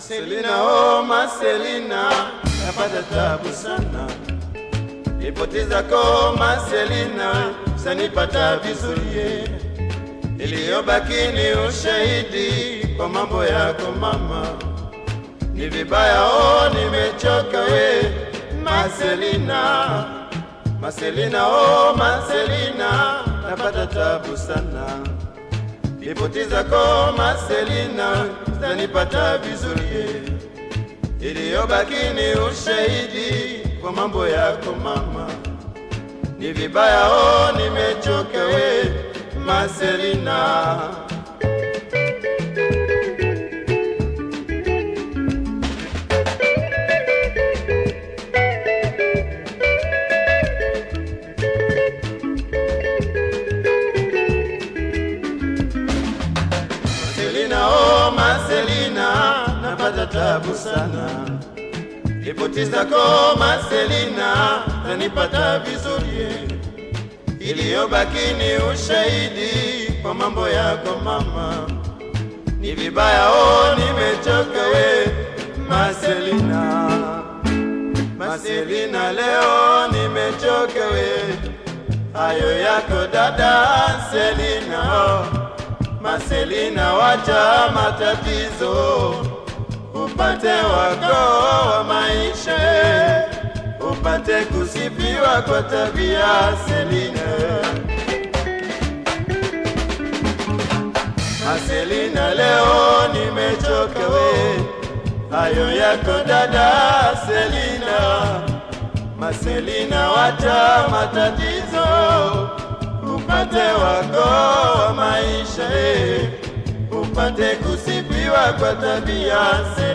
Marcelina, oh Marcelina, napata tabu sana. Ripoti zako Marcelina, sanipata vizuri. Iliyobaki ni ushahidi kwa mambo yako mama. Ni vibaya, oh nimechoka we Marcelina. Marcelina, oh Marcelina, napata tabu sana. Ripoti zako Marcelina zanipata vizuri, iliyobaki ni ushahidi kwa mambo yako mama. Ni vibaya, oh nimechoka we Marcelina. Marcelina, tabu sana. Ripoti zako Marcelina zanipata vizuri, iliyobaki ni ushahidi kwa mambo yako mama. Ni vibaya, oh nimechoka we Marcelina. Marcelina, leo nimechoka we, hayo yako dada Selina maselina wacha matatizo, upate wako wa maisha, upate kusifiwa kwa tabia Selina. Aselina, leo nimechoka we, hayo yako dada Selina. Maselina, wacha matatizo. Upate wako wa maisha. Upate kusifiwa kwa tabia Selina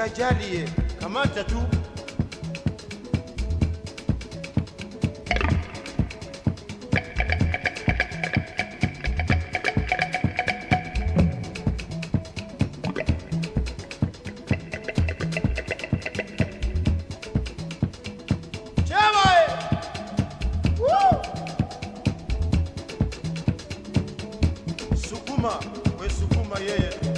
ka jariye kamata tu Sukuma, we Sukuma yeye. Yeah.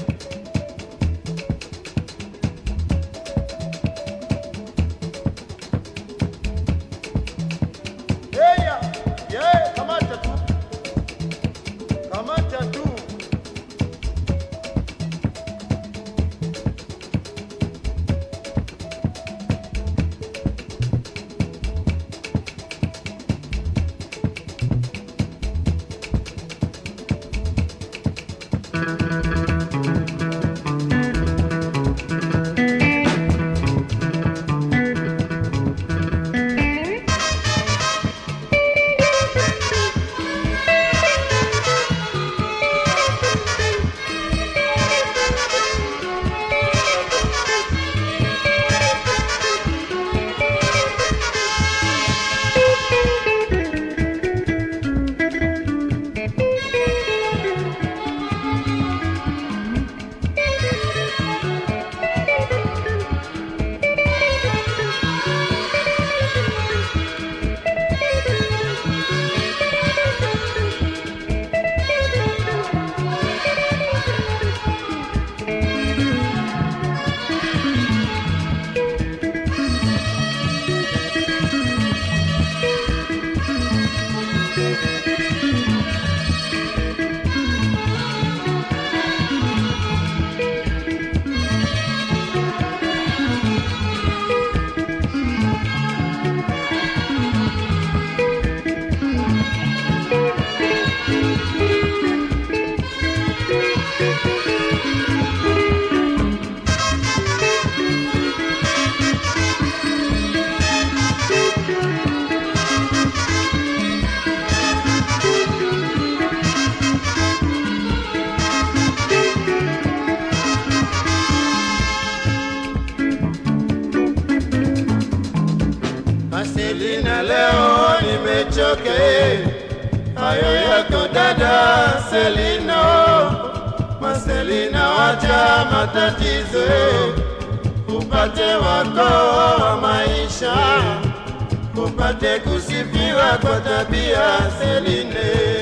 Marcelina, leo nimechoka, eh. hayo yako dada Selino. Marcelina, wacha matatizo, upate wako wa maisha, upate kusifiwa kwa tabia Selina.